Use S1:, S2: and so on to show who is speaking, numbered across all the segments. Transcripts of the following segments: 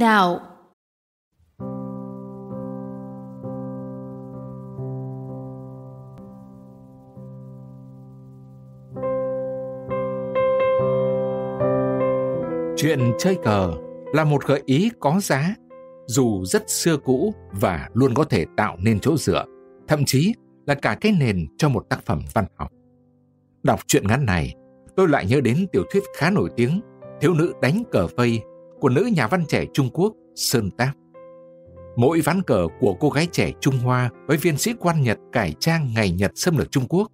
S1: đạo.
S2: Chuyện chơi cờ là một gợi ý có giá, dù rất xưa cũ và luôn có thể tạo nên chỗ dựa, thậm chí là cả cái nền cho một tác phẩm văn học. Đọc truyện ngắn này, tôi lại nhớ đến tiểu thuyết khá nổi tiếng Thiếu nữ đánh cờ vây của nữ nhà văn trẻ Trung Quốc Sơn Táp. Mỗi ván cờ của cô gái trẻ Trung Hoa với viên sĩ quan Nhật cải trang ngày Nhật xâm lược Trung Quốc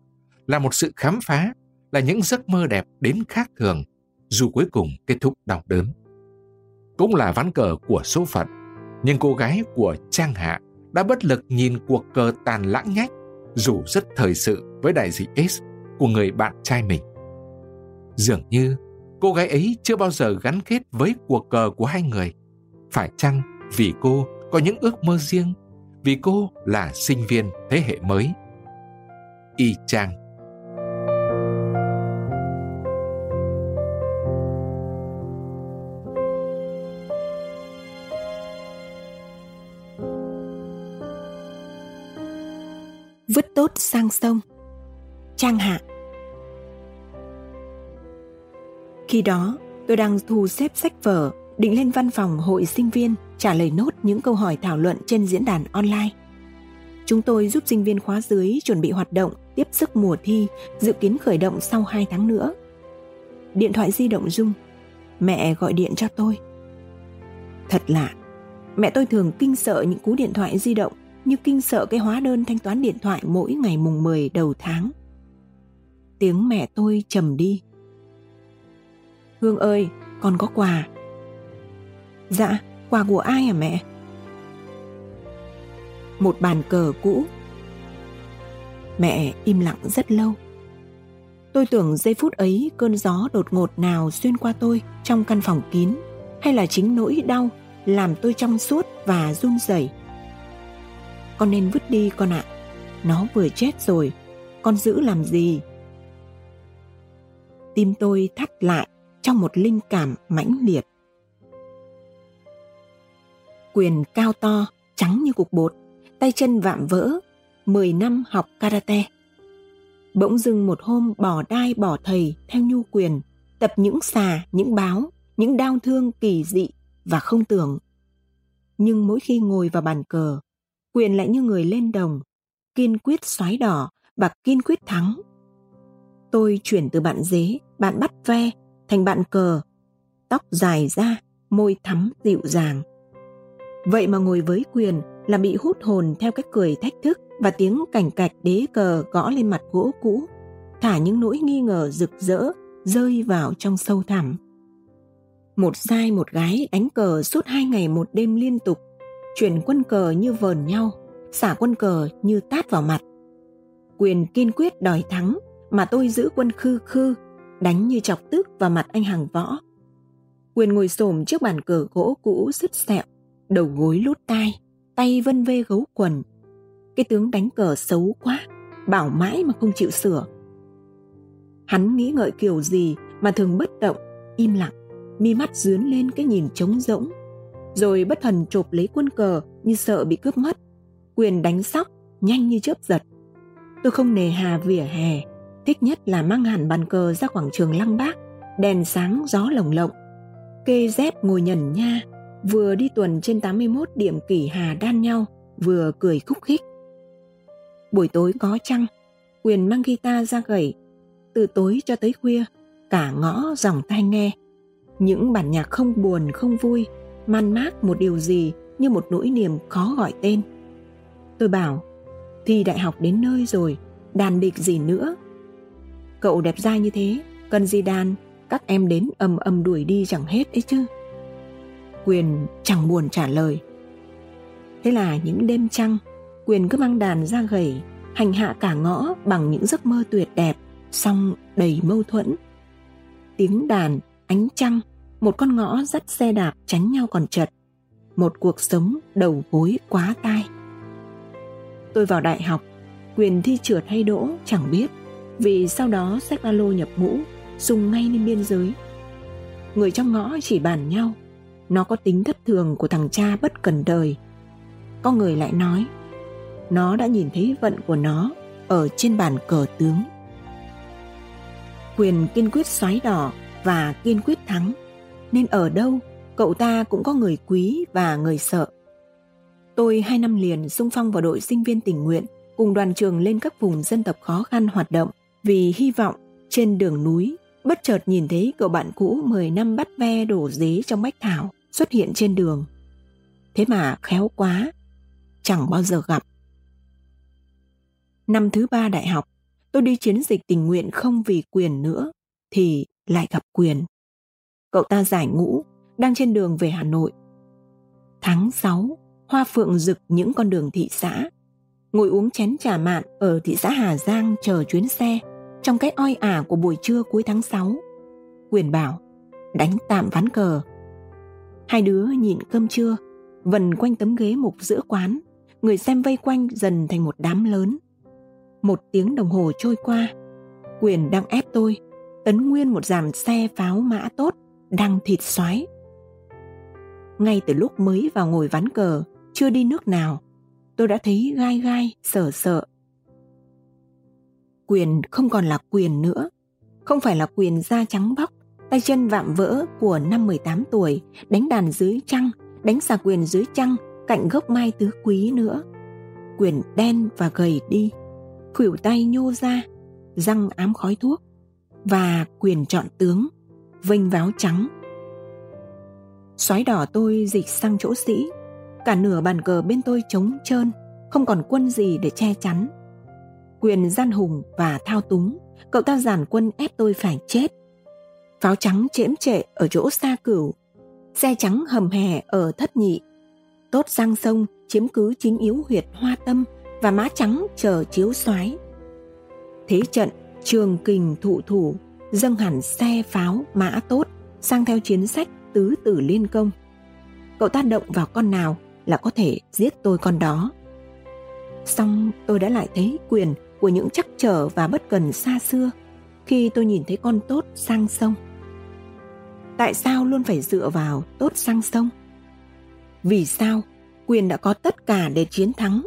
S2: là một sự khám phá, là những giấc mơ đẹp đến khác thường, dù cuối cùng kết thúc đau đớn. Cũng là ván cờ của số phận, nhưng cô gái của Trang Hạ đã bất lực nhìn cuộc cờ tàn lãng nhách, dù rất thời sự với đại dịch S của người bạn trai mình. Dường như cô gái ấy chưa bao giờ gắn kết với cuộc cờ của hai người. Phải chăng vì cô có những ước mơ riêng, vì cô là sinh viên thế hệ mới? Y chang.
S3: Vứt tốt sang sông Trang hạ Khi đó, tôi đang thu xếp sách vở, định lên văn phòng hội sinh viên trả lời nốt những câu hỏi thảo luận trên diễn đàn online. Chúng tôi giúp sinh viên khóa dưới chuẩn bị hoạt động tiếp sức mùa thi, dự kiến khởi động sau 2 tháng nữa. Điện thoại di động rung, mẹ gọi điện cho tôi. Thật lạ, mẹ tôi thường kinh sợ những cú điện thoại di động như kinh sợ cái hóa đơn thanh toán điện thoại mỗi ngày mùng 10 đầu tháng. Tiếng mẹ tôi trầm đi. Hương ơi, con có quà. Dạ, quà của ai à mẹ? Một bàn cờ cũ. Mẹ im lặng rất lâu. Tôi tưởng giây phút ấy cơn gió đột ngột nào xuyên qua tôi trong căn phòng kín hay là chính nỗi đau làm tôi trong suốt và run rẩy. Con nên vứt đi con ạ. Nó vừa chết rồi, con giữ làm gì? Tim tôi thắt lại trong một linh cảm mãnh liệt. Quyền cao to, trắng như cục bột, tay chân vạm vỡ, 10 năm học karate. Bỗng dưng một hôm bỏ đai bỏ thầy theo nhu quyền, tập những xà, những báo, những đau thương kỳ dị và không tưởng. Nhưng mỗi khi ngồi vào bàn cờ, quyền lại như người lên đồng, kiên quyết xoáy đỏ và kiên quyết thắng. Tôi chuyển từ bạn dế, bạn bắt ve thành bạn cờ, tóc dài ra, môi thắm dịu dàng. Vậy mà ngồi với quyền là bị hút hồn theo cách cười thách thức và tiếng cảnh cạch đế cờ gõ lên mặt gỗ cũ, thả những nỗi nghi ngờ rực rỡ rơi vào trong sâu thẳm. Một sai một gái đánh cờ suốt hai ngày một đêm liên tục, chuyển quân cờ như vờn nhau, xả quân cờ như tát vào mặt. Quyền kiên quyết đòi thắng, mà tôi giữ quân khư khư đánh như chọc tức vào mặt anh hàng võ. Quyền ngồi xổm trước bàn cờ gỗ cũ sứt sẹo, đầu gối lút tai, tay vân vê gấu quần. Cái tướng đánh cờ xấu quá, bảo mãi mà không chịu sửa. Hắn nghĩ ngợi kiểu gì mà thường bất động, im lặng, mi mắt dướn lên cái nhìn trống rỗng. Rồi bất thần chộp lấy quân cờ như sợ bị cướp mất. Quyền đánh sóc, nhanh như chớp giật. Tôi không nề hà vỉa hè, thích nhất là mang hẳn bàn cờ ra quảng trường Lăng Bác, đèn sáng gió lồng lộng. Kê dép ngồi nhẩn nha, vừa đi tuần trên 81 điểm kỷ hà đan nhau, vừa cười khúc khích. Buổi tối có trăng, Quyền mang guitar ra gảy, từ tối cho tới khuya, cả ngõ dòng tai nghe. Những bản nhạc không buồn không vui, man mác một điều gì như một nỗi niềm khó gọi tên. Tôi bảo, thi đại học đến nơi rồi, đàn địch gì nữa, Cậu đẹp trai như thế, cần gì đàn, các em đến ầm ầm đuổi đi chẳng hết ấy chứ. Quyền chẳng buồn trả lời. Thế là những đêm trăng, Quyền cứ mang đàn ra gầy, hành hạ cả ngõ bằng những giấc mơ tuyệt đẹp, song đầy mâu thuẫn. Tiếng đàn, ánh trăng, một con ngõ dắt xe đạp tránh nhau còn chật, một cuộc sống đầu gối quá tai. Tôi vào đại học, quyền thi trượt hay đỗ chẳng biết vì sau đó xách ba lô nhập ngũ, dùng ngay lên biên giới. Người trong ngõ chỉ bàn nhau, nó có tính thất thường của thằng cha bất cần đời. Có người lại nói, nó đã nhìn thấy vận của nó ở trên bàn cờ tướng. Quyền kiên quyết xoáy đỏ và kiên quyết thắng, nên ở đâu cậu ta cũng có người quý và người sợ. Tôi hai năm liền sung phong vào đội sinh viên tình nguyện cùng đoàn trường lên các vùng dân tộc khó khăn hoạt động vì hy vọng trên đường núi bất chợt nhìn thấy cậu bạn cũ 10 năm bắt ve đổ dế trong bách thảo xuất hiện trên đường. Thế mà khéo quá, chẳng bao giờ gặp. Năm thứ ba đại học, tôi đi chiến dịch tình nguyện không vì quyền nữa, thì lại gặp quyền. Cậu ta giải ngũ, đang trên đường về Hà Nội. Tháng 6, hoa phượng rực những con đường thị xã. Ngồi uống chén trà mạn ở thị xã Hà Giang chờ chuyến xe trong cái oi ả của buổi trưa cuối tháng 6. Quyền bảo, đánh tạm ván cờ. Hai đứa nhịn cơm trưa, vần quanh tấm ghế mục giữa quán, người xem vây quanh dần thành một đám lớn. Một tiếng đồng hồ trôi qua, Quyền đang ép tôi, tấn nguyên một dàn xe pháo mã tốt, đang thịt xoáy. Ngay từ lúc mới vào ngồi ván cờ, chưa đi nước nào, tôi đã thấy gai gai, sợ sợ. Quyền không còn là quyền nữa, không phải là quyền da trắng bóc, tay chân vạm vỡ của năm 18 tuổi, đánh đàn dưới trăng, đánh xà quyền dưới trăng, cạnh gốc mai tứ quý nữa. Quyền đen và gầy đi, khuỷu tay nhô ra, răng ám khói thuốc, và quyền chọn tướng, vênh váo trắng. Xoáy đỏ tôi dịch sang chỗ sĩ, cả nửa bàn cờ bên tôi trống trơn, không còn quân gì để che chắn. Quyền gian hùng và thao túng, cậu ta giàn quân ép tôi phải chết. Pháo trắng chễm trệ ở chỗ xa cửu, xe trắng hầm hè ở thất nhị. Tốt sang sông chiếm cứ chính yếu huyệt hoa tâm và má trắng chờ chiếu soái. Thế trận trường kình thụ thủ dâng hẳn xe pháo mã tốt sang theo chiến sách tứ tử liên công. Cậu ta động vào con nào là có thể giết tôi con đó. Xong tôi đã lại thấy quyền của những chắc trở và bất cần xa xưa khi tôi nhìn thấy con tốt sang sông. Tại sao luôn phải dựa vào tốt sang sông? Vì sao quyền đã có tất cả để chiến thắng,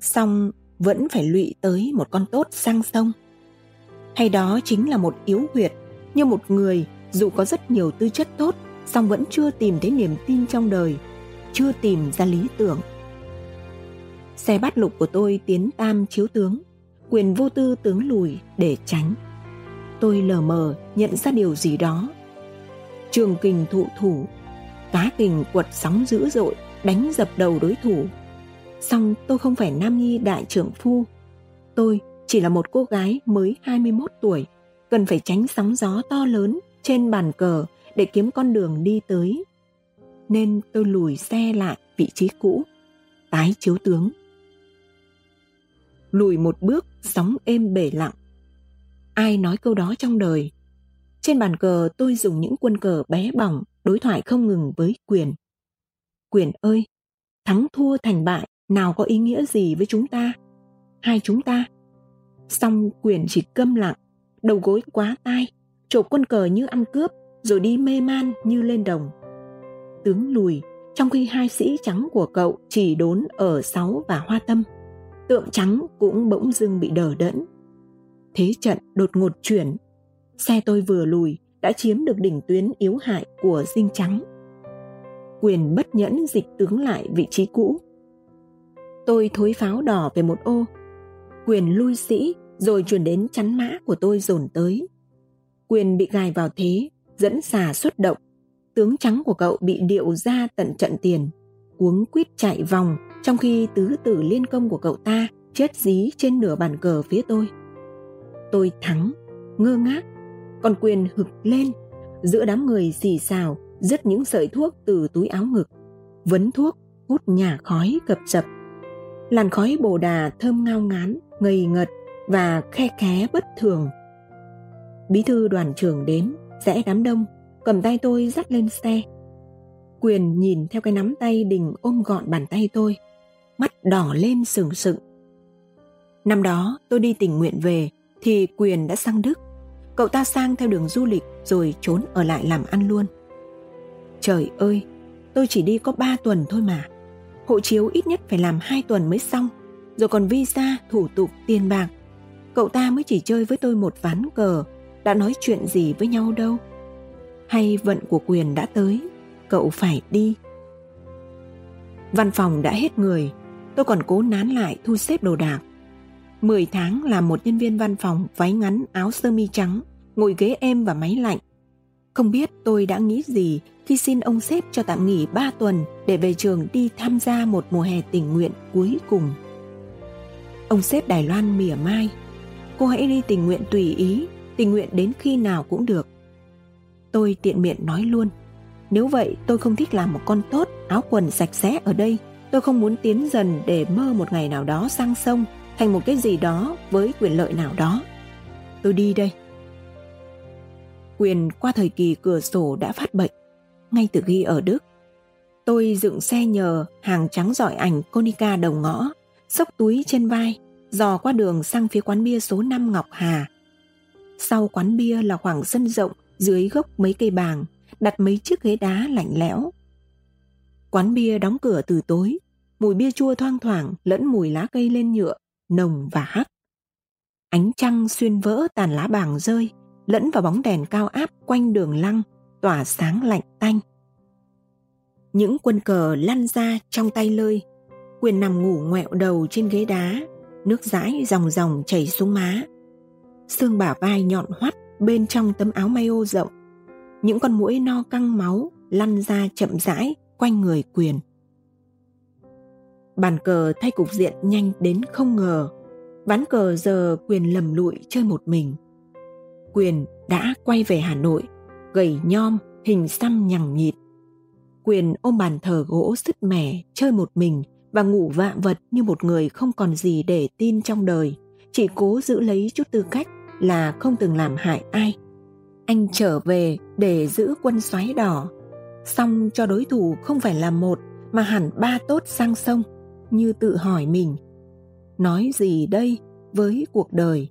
S3: song vẫn phải lụy tới một con tốt sang sông? Hay đó chính là một yếu huyệt như một người dù có rất nhiều tư chất tốt song vẫn chưa tìm thấy niềm tin trong đời, chưa tìm ra lý tưởng. Xe bát lục của tôi tiến tam chiếu tướng, quyền vô tư tướng lùi để tránh. Tôi lờ mờ nhận ra điều gì đó. Trường kình thụ thủ, cá kình quật sóng dữ dội, đánh dập đầu đối thủ. Song tôi không phải nam nhi đại trưởng phu. Tôi chỉ là một cô gái mới 21 tuổi, cần phải tránh sóng gió to lớn trên bàn cờ để kiếm con đường đi tới. Nên tôi lùi xe lại vị trí cũ, tái chiếu tướng. Lùi một bước, sóng êm bể lặng. Ai nói câu đó trong đời? Trên bàn cờ tôi dùng những quân cờ bé bỏng, đối thoại không ngừng với quyền. Quyền ơi, thắng thua thành bại nào có ý nghĩa gì với chúng ta? Hai chúng ta? Xong quyền chỉ câm lặng, đầu gối quá tai, chộp quân cờ như ăn cướp, rồi đi mê man như lên đồng. Tướng lùi, trong khi hai sĩ trắng của cậu chỉ đốn ở sáu và hoa tâm. Tượng trắng cũng bỗng dưng bị đờ đẫn. Thế trận đột ngột chuyển, xe tôi vừa lùi đã chiếm được đỉnh tuyến yếu hại của dinh trắng. Quyền bất nhẫn dịch tướng lại vị trí cũ. Tôi thối pháo đỏ về một ô. Quyền lui sĩ rồi chuyển đến chắn mã của tôi dồn tới. Quyền bị gài vào thế, dẫn xà xuất động. Tướng trắng của cậu bị điệu ra tận trận tiền, cuống quýt chạy vòng trong khi tứ tử liên công của cậu ta chết dí trên nửa bàn cờ phía tôi. Tôi thắng, ngơ ngác, còn quyền hực lên, giữa đám người xì xào, dứt những sợi thuốc từ túi áo ngực, vấn thuốc, hút nhà khói cập chập. Làn khói bồ đà thơm ngao ngán, ngây ngật và khe khé bất thường. Bí thư đoàn trưởng đến, rẽ đám đông, cầm tay tôi dắt lên xe. Quyền nhìn theo cái nắm tay đình ôm gọn bàn tay tôi, mắt đỏ lên sừng sững. Năm đó tôi đi tình nguyện về thì Quyền đã sang Đức. Cậu ta sang theo đường du lịch rồi trốn ở lại làm ăn luôn. Trời ơi, tôi chỉ đi có 3 tuần thôi mà. Hộ chiếu ít nhất phải làm 2 tuần mới xong, rồi còn visa, thủ tục, tiền bạc. Cậu ta mới chỉ chơi với tôi một ván cờ, đã nói chuyện gì với nhau đâu. Hay vận của quyền đã tới, cậu phải đi. Văn phòng đã hết người, tôi còn cố nán lại thu xếp đồ đạc. 10 tháng làm một nhân viên văn phòng váy ngắn áo sơ mi trắng, ngồi ghế êm và máy lạnh. Không biết tôi đã nghĩ gì khi xin ông sếp cho tạm nghỉ 3 tuần để về trường đi tham gia một mùa hè tình nguyện cuối cùng. Ông sếp Đài Loan mỉa mai, cô hãy đi tình nguyện tùy ý, tình nguyện đến khi nào cũng được. Tôi tiện miệng nói luôn, nếu vậy tôi không thích làm một con tốt, áo quần sạch sẽ ở đây. Tôi không muốn tiến dần để mơ một ngày nào đó sang sông thành một cái gì đó với quyền lợi nào đó. Tôi đi đây. Quyền qua thời kỳ cửa sổ đã phát bệnh, ngay từ khi ở Đức. Tôi dựng xe nhờ hàng trắng giỏi ảnh Konica đầu ngõ, xốc túi trên vai, dò qua đường sang phía quán bia số 5 Ngọc Hà. Sau quán bia là khoảng sân rộng dưới gốc mấy cây bàng, đặt mấy chiếc ghế đá lạnh lẽo. Quán bia đóng cửa từ tối, mùi bia chua thoang thoảng lẫn mùi lá cây lên nhựa, nồng và hắc. Ánh trăng xuyên vỡ tàn lá bàng rơi, lẫn vào bóng đèn cao áp quanh đường lăng, tỏa sáng lạnh tanh. Những quân cờ lăn ra trong tay lơi, quyền nằm ngủ ngoẹo đầu trên ghế đá, nước dãi dòng dòng chảy xuống má. Xương bả vai nhọn hoắt bên trong tấm áo mayo rộng. Những con mũi no căng máu lăn ra chậm rãi quanh người quyền. Bàn cờ thay cục diện nhanh đến không ngờ. Ván cờ giờ quyền lầm lụi chơi một mình. Quyền đã quay về Hà Nội, gầy nhom, hình xăm nhằng nhịt. Quyền ôm bàn thờ gỗ sứt mẻ, chơi một mình và ngủ vạ vật như một người không còn gì để tin trong đời, chỉ cố giữ lấy chút tư cách là không từng làm hại ai. Anh trở về để giữ quân xoáy đỏ, xong cho đối thủ không phải là một mà hẳn ba tốt sang sông như tự hỏi mình. Nói gì đây với cuộc đời?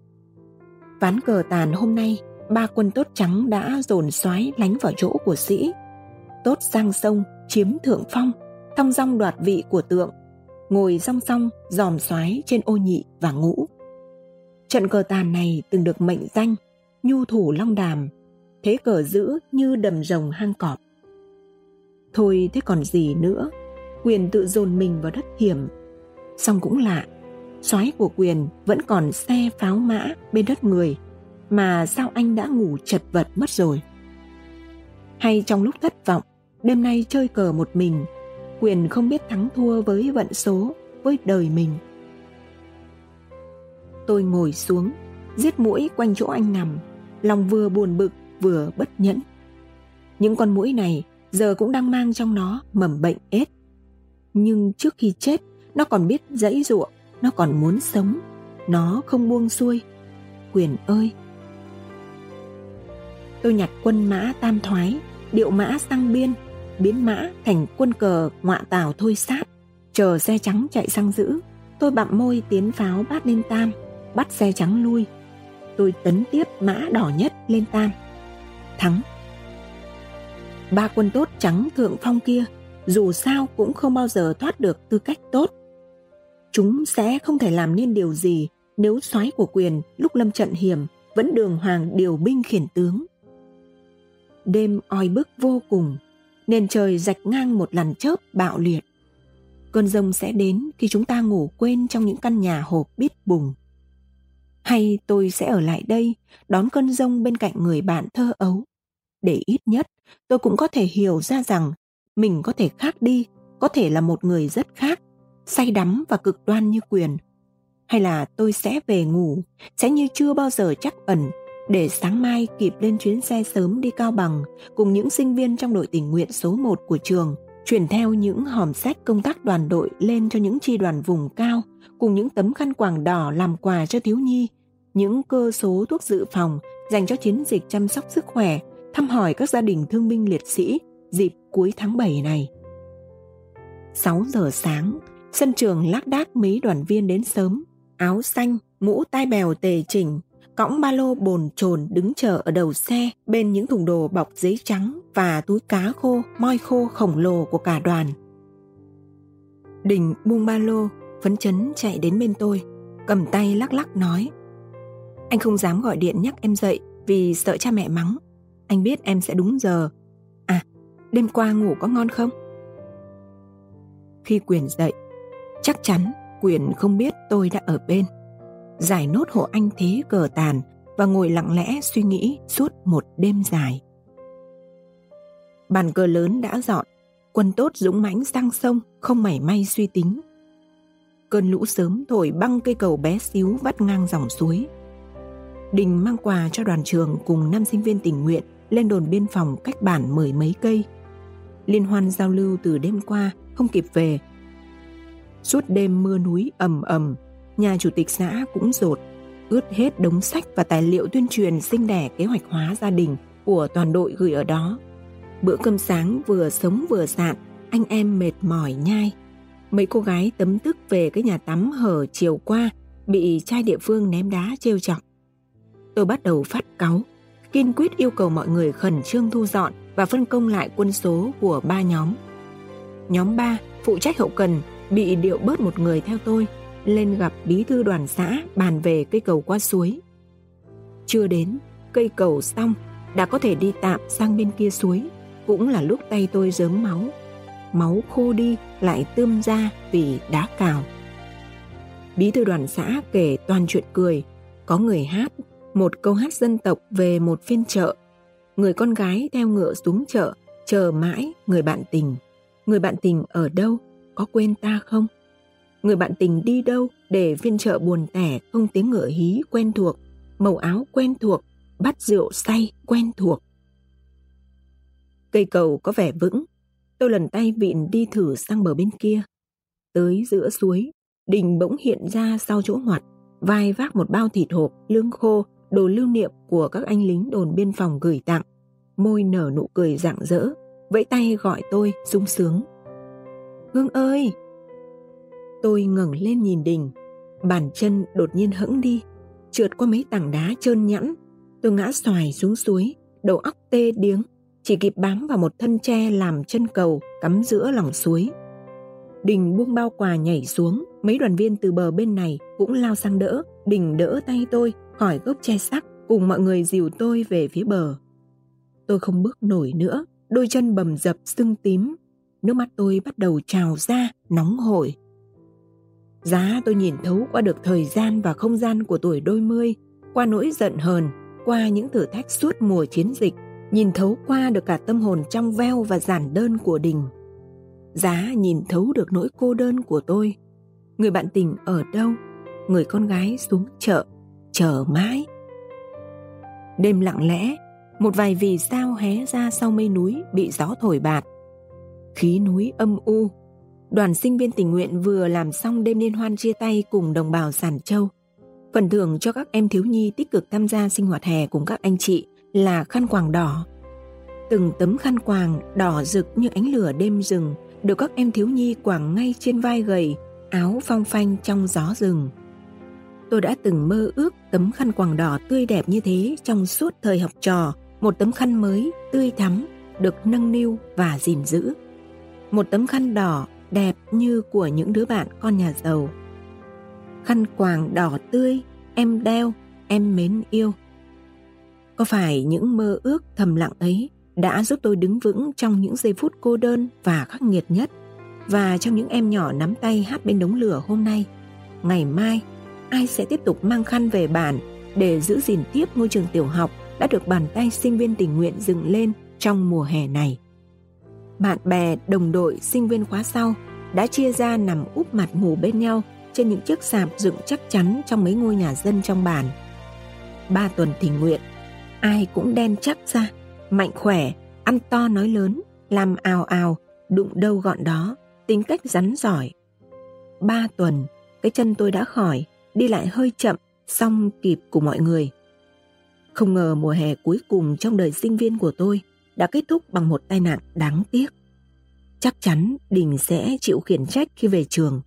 S3: Ván cờ tàn hôm nay ba quân tốt trắng đã dồn xoáy lánh vào chỗ của sĩ. Tốt sang sông chiếm thượng phong thong dong đoạt vị của tượng. Ngồi song song dòm xoáy trên ô nhị và ngũ. Trận cờ tàn này từng được mệnh danh nhu thủ long đàm thế cờ giữ như đầm rồng hang cọp. Thôi thế còn gì nữa? Quyền tự dồn mình vào đất hiểm. Song cũng lạ, soái của quyền vẫn còn xe pháo mã bên đất người, mà sao anh đã ngủ chật vật mất rồi? Hay trong lúc thất vọng, đêm nay chơi cờ một mình, quyền không biết thắng thua với vận số, với đời mình? Tôi ngồi xuống, giết mũi quanh chỗ anh nằm, lòng vừa buồn bực vừa bất nhẫn. Những con mũi này giờ cũng đang mang trong nó mầm bệnh ết nhưng trước khi chết, nó còn biết dãy ruộng, nó còn muốn sống, nó không buông xuôi. Quyền ơi! Tôi nhặt quân mã tam thoái, điệu mã sang biên, biến mã thành quân cờ ngọa tào thôi sát. Chờ xe trắng chạy sang giữ, tôi bặm môi tiến pháo bát lên tam, bắt xe trắng lui. Tôi tấn tiếp mã đỏ nhất lên tam thắng ba quân tốt trắng thượng phong kia dù sao cũng không bao giờ thoát được tư cách tốt. Chúng sẽ không thể làm nên điều gì nếu soái của quyền lúc lâm trận hiểm vẫn đường hoàng điều binh khiển tướng. Đêm oi bức vô cùng, nền trời rạch ngang một làn chớp bạo liệt. Cơn rông sẽ đến khi chúng ta ngủ quên trong những căn nhà hộp bít bùng. Hay tôi sẽ ở lại đây, đón cơn rông bên cạnh người bạn thơ ấu? Để ít nhất, tôi cũng có thể hiểu ra rằng mình có thể khác đi, có thể là một người rất khác, say đắm và cực đoan như quyền. Hay là tôi sẽ về ngủ, sẽ như chưa bao giờ chắc ẩn, để sáng mai kịp lên chuyến xe sớm đi cao bằng cùng những sinh viên trong đội tình nguyện số 1 của trường, chuyển theo những hòm sách công tác đoàn đội lên cho những chi đoàn vùng cao, cùng những tấm khăn quàng đỏ làm quà cho thiếu nhi những cơ số thuốc dự phòng dành cho chiến dịch chăm sóc sức khỏe thăm hỏi các gia đình thương binh liệt sĩ dịp cuối tháng 7 này. 6 giờ sáng, sân trường lác đác mấy đoàn viên đến sớm, áo xanh, mũ tai bèo tề chỉnh, cõng ba lô bồn chồn đứng chờ ở đầu xe bên những thùng đồ bọc giấy trắng và túi cá khô, moi khô khổng lồ của cả đoàn. Đình buông ba lô, phấn chấn chạy đến bên tôi, cầm tay lắc lắc nói. Anh không dám gọi điện nhắc em dậy vì sợ cha mẹ mắng. Anh biết em sẽ đúng giờ. À, đêm qua ngủ có ngon không? Khi Quyền dậy, chắc chắn Quyền không biết tôi đã ở bên. Giải nốt hộ anh thế cờ tàn và ngồi lặng lẽ suy nghĩ suốt một đêm dài. Bàn cờ lớn đã dọn, quân tốt dũng mãnh sang sông không mảy may suy tính. Cơn lũ sớm thổi băng cây cầu bé xíu vắt ngang dòng suối. Đình mang quà cho đoàn trường cùng năm sinh viên tình nguyện lên đồn biên phòng cách bản mười mấy cây. Liên hoan giao lưu từ đêm qua không kịp về. Suốt đêm mưa núi ầm ầm, nhà chủ tịch xã cũng rột, ướt hết đống sách và tài liệu tuyên truyền sinh đẻ kế hoạch hóa gia đình của toàn đội gửi ở đó. Bữa cơm sáng vừa sống vừa sạn, anh em mệt mỏi nhai. Mấy cô gái tấm tức về cái nhà tắm hở chiều qua bị trai địa phương ném đá trêu chọc. Tôi bắt đầu phát cáu, kiên quyết yêu cầu mọi người khẩn trương thu dọn và phân công lại quân số của ba nhóm. Nhóm 3 phụ trách hậu cần bị điệu bớt một người theo tôi lên gặp bí thư đoàn xã bàn về cây cầu qua suối. Chưa đến, cây cầu xong, đã có thể đi tạm sang bên kia suối, cũng là lúc tay tôi dớm máu. Máu khô đi lại tươm ra vì đá cào. Bí thư đoàn xã kể toàn chuyện cười, có người hát một câu hát dân tộc về một phiên chợ. Người con gái theo ngựa xuống chợ, chờ mãi người bạn tình. Người bạn tình ở đâu, có quên ta không? Người bạn tình đi đâu để phiên chợ buồn tẻ không tiếng ngựa hí quen thuộc, màu áo quen thuộc, bát rượu say quen thuộc. Cây cầu có vẻ vững, tôi lần tay vịn đi thử sang bờ bên kia. Tới giữa suối, đình bỗng hiện ra sau chỗ ngoặt, vai vác một bao thịt hộp, lương khô đồ lưu niệm của các anh lính đồn biên phòng gửi tặng. Môi nở nụ cười rạng rỡ, vẫy tay gọi tôi sung sướng. Hương ơi! Tôi ngẩng lên nhìn đình, bàn chân đột nhiên hững đi, trượt qua mấy tảng đá trơn nhẵn. Tôi ngã xoài xuống suối, đầu óc tê điếng, chỉ kịp bám vào một thân tre làm chân cầu cắm giữa lòng suối. Đình buông bao quà nhảy xuống, mấy đoàn viên từ bờ bên này cũng lao sang đỡ, Đình đỡ tay tôi, khỏi gốc che sắc cùng mọi người dìu tôi về phía bờ. Tôi không bước nổi nữa, đôi chân bầm dập sưng tím, nước mắt tôi bắt đầu trào ra, nóng hổi. Giá tôi nhìn thấu qua được thời gian và không gian của tuổi đôi mươi, qua nỗi giận hờn, qua những thử thách suốt mùa chiến dịch, nhìn thấu qua được cả tâm hồn trong veo và giản đơn của đình. Giá nhìn thấu được nỗi cô đơn của tôi. Người bạn tình ở đâu? Người con gái xuống chợ chờ mãi. Đêm lặng lẽ, một vài vì sao hé ra sau mây núi bị gió thổi bạt. Khí núi âm u, đoàn sinh viên tình nguyện vừa làm xong đêm liên hoan chia tay cùng đồng bào Sản Châu. Phần thưởng cho các em thiếu nhi tích cực tham gia sinh hoạt hè cùng các anh chị là khăn quàng đỏ. Từng tấm khăn quàng đỏ rực như ánh lửa đêm rừng được các em thiếu nhi quàng ngay trên vai gầy, áo phong phanh trong gió rừng. Tôi đã từng mơ ước tấm khăn quàng đỏ tươi đẹp như thế trong suốt thời học trò, một tấm khăn mới, tươi thắm, được nâng niu và gìn giữ. Một tấm khăn đỏ đẹp như của những đứa bạn con nhà giàu. Khăn quàng đỏ tươi, em đeo, em mến yêu. Có phải những mơ ước thầm lặng ấy đã giúp tôi đứng vững trong những giây phút cô đơn và khắc nghiệt nhất và trong những em nhỏ nắm tay hát bên đống lửa hôm nay, ngày mai ai sẽ tiếp tục mang khăn về bản để giữ gìn tiếp ngôi trường tiểu học đã được bàn tay sinh viên tình nguyện dựng lên trong mùa hè này. Bạn bè, đồng đội, sinh viên khóa sau đã chia ra nằm úp mặt ngủ bên nhau trên những chiếc sạp dựng chắc chắn trong mấy ngôi nhà dân trong bản. Ba tuần tình nguyện, ai cũng đen chắc ra, mạnh khỏe, ăn to nói lớn, làm ào ào, đụng đâu gọn đó, tính cách rắn giỏi. Ba tuần, cái chân tôi đã khỏi, đi lại hơi chậm, xong kịp của mọi người. Không ngờ mùa hè cuối cùng trong đời sinh viên của tôi đã kết thúc bằng một tai nạn đáng tiếc. Chắc chắn Đình sẽ chịu khiển trách khi về trường.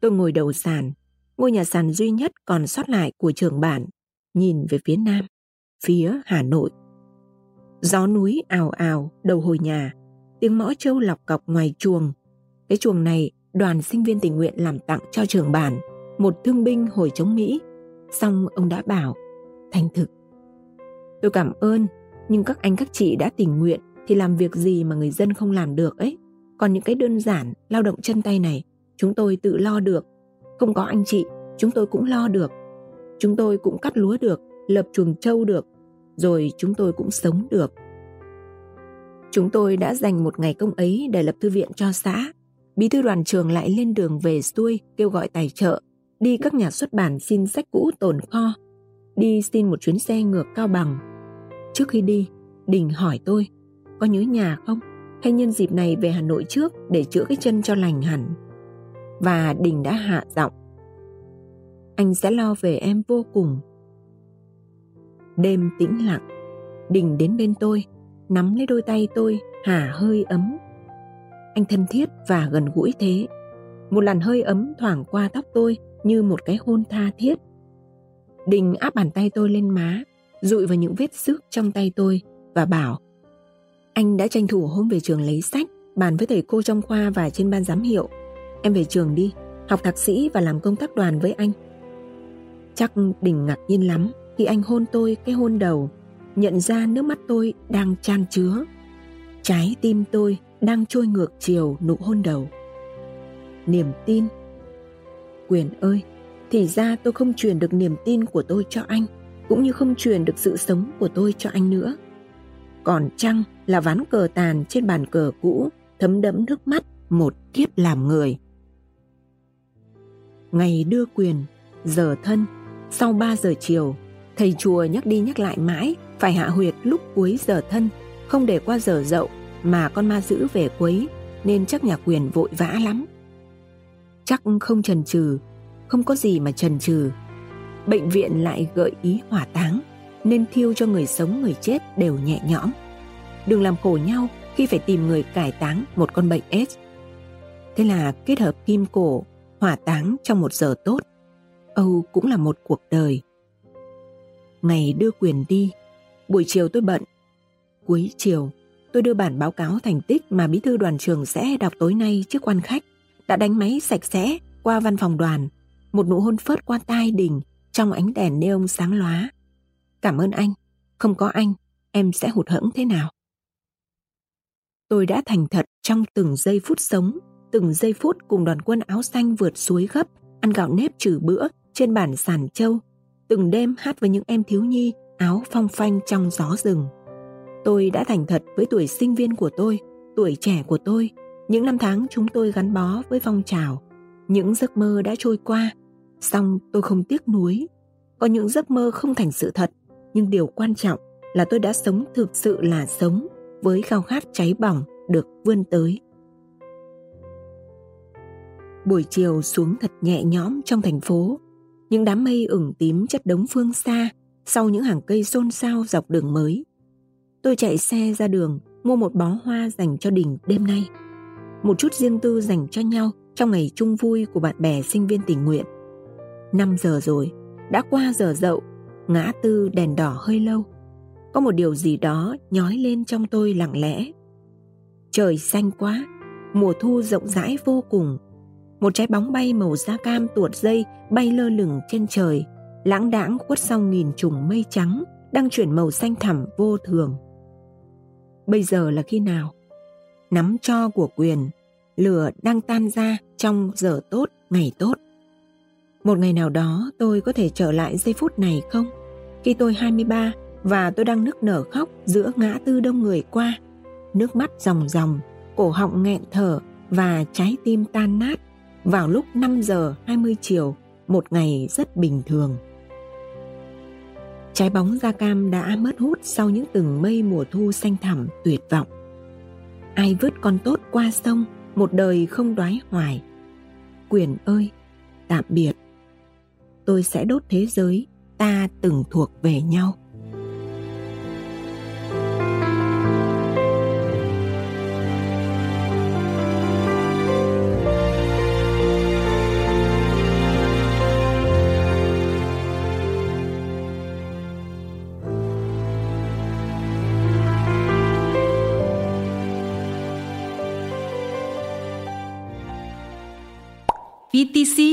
S3: Tôi ngồi đầu sàn, ngôi nhà sàn duy nhất còn sót lại của trường bản nhìn về phía nam, phía Hà Nội. Gió núi ào ào đầu hồi nhà, tiếng mõ trâu lọc cọc ngoài chuồng. Cái chuồng này đoàn sinh viên tình nguyện làm tặng cho trường bản, một thương binh hồi chống Mỹ. Xong ông đã bảo, thành thực. Tôi cảm ơn, nhưng các anh các chị đã tình nguyện thì làm việc gì mà người dân không làm được ấy. Còn những cái đơn giản, lao động chân tay này, chúng tôi tự lo được. Không có anh chị, chúng tôi cũng lo được. Chúng tôi cũng cắt lúa được, lập chuồng trâu được, rồi chúng tôi cũng sống được. Chúng tôi đã dành một ngày công ấy để lập thư viện cho xã. Bí thư đoàn trường lại lên đường về xuôi kêu gọi tài trợ, đi các nhà xuất bản xin sách cũ tồn kho, đi xin một chuyến xe ngược cao bằng. Trước khi đi, Đình hỏi tôi, có nhớ nhà không? Hay nhân dịp này về Hà Nội trước để chữa cái chân cho lành hẳn? Và Đình đã hạ giọng. Anh sẽ lo về em vô cùng. Đêm tĩnh lặng, Đình đến bên tôi, nắm lấy đôi tay tôi, hả hơi ấm. Anh thân thiết và gần gũi thế. Một làn hơi ấm thoảng qua tóc tôi như một cái hôn tha thiết. Đình áp bàn tay tôi lên má, dụi vào những vết xước trong tay tôi và bảo Anh đã tranh thủ hôm về trường lấy sách, bàn với thầy cô trong khoa và trên ban giám hiệu. Em về trường đi, học thạc sĩ và làm công tác đoàn với anh. Chắc Đình ngạc nhiên lắm khi anh hôn tôi cái hôn đầu, nhận ra nước mắt tôi đang chan chứa. Trái tim tôi đang trôi ngược chiều nụ hôn đầu. Niềm tin Quyền ơi, thì ra tôi không truyền được niềm tin của tôi cho anh, cũng như không truyền được sự sống của tôi cho anh nữa. Còn chăng là ván cờ tàn trên bàn cờ cũ thấm đẫm nước mắt một kiếp làm người. Ngày đưa quyền, giờ thân, sau 3 giờ chiều, thầy chùa nhắc đi nhắc lại mãi phải hạ huyệt lúc cuối giờ thân, không để qua giờ dậu mà con ma giữ về quấy nên chắc nhà quyền vội vã lắm. Chắc không trần trừ, không có gì mà trần trừ. Bệnh viện lại gợi ý hỏa táng nên thiêu cho người sống người chết đều nhẹ nhõm. Đừng làm khổ nhau khi phải tìm người cải táng một con bệnh AIDS. Thế là kết hợp kim cổ, hỏa táng trong một giờ tốt. Âu cũng là một cuộc đời. Ngày đưa quyền đi, buổi chiều tôi bận. Cuối chiều, tôi đưa bản báo cáo thành tích mà bí thư đoàn trường sẽ đọc tối nay trước quan khách. Đã đánh máy sạch sẽ qua văn phòng đoàn, một nụ hôn phớt qua tai đình trong ánh đèn neon sáng lóa. Cảm ơn anh, không có anh, em sẽ hụt hẫng thế nào? Tôi đã thành thật trong từng giây phút sống, từng giây phút cùng đoàn quân áo xanh vượt suối gấp, ăn gạo nếp trừ bữa trên bản sàn châu, từng đêm hát với những em thiếu nhi áo phong phanh trong gió rừng. Tôi đã thành thật với tuổi sinh viên của tôi, tuổi trẻ của tôi, những năm tháng chúng tôi gắn bó với phong trào. Những giấc mơ đã trôi qua, song tôi không tiếc nuối. Có những giấc mơ không thành sự thật, nhưng điều quan trọng là tôi đã sống thực sự là sống với khao khát cháy bỏng được vươn tới. Buổi chiều xuống thật nhẹ nhõm trong thành phố, những đám mây ửng tím chất đống phương xa sau những hàng cây xôn xao dọc đường mới. Tôi chạy xe ra đường mua một bó hoa dành cho đình đêm nay. Một chút riêng tư dành cho nhau trong ngày chung vui của bạn bè sinh viên tình nguyện. 5 giờ rồi, đã qua giờ dậu, ngã tư đèn đỏ hơi lâu. Có một điều gì đó nhói lên trong tôi lặng lẽ. Trời xanh quá, mùa thu rộng rãi vô cùng. Một trái bóng bay màu da cam tuột dây bay lơ lửng trên trời, lãng đãng khuất sau nghìn trùng mây trắng đang chuyển màu xanh thẳm vô thường. Bây giờ là khi nào? Nắm cho của quyền, lửa đang tan ra trong giờ tốt, ngày tốt. Một ngày nào đó tôi có thể trở lại giây phút này không? Khi tôi 23 và tôi đang nức nở khóc giữa ngã tư đông người qua, nước mắt ròng ròng, cổ họng nghẹn thở và trái tim tan nát vào lúc 5 giờ 20 chiều, một ngày rất bình thường. Trái bóng da cam đã mất hút sau những từng mây mùa thu xanh thẳm tuyệt vọng. Ai vứt con tốt qua sông, một đời không đoái hoài. Quyền ơi, tạm biệt. Tôi sẽ đốt thế giới ta từng thuộc về nhau.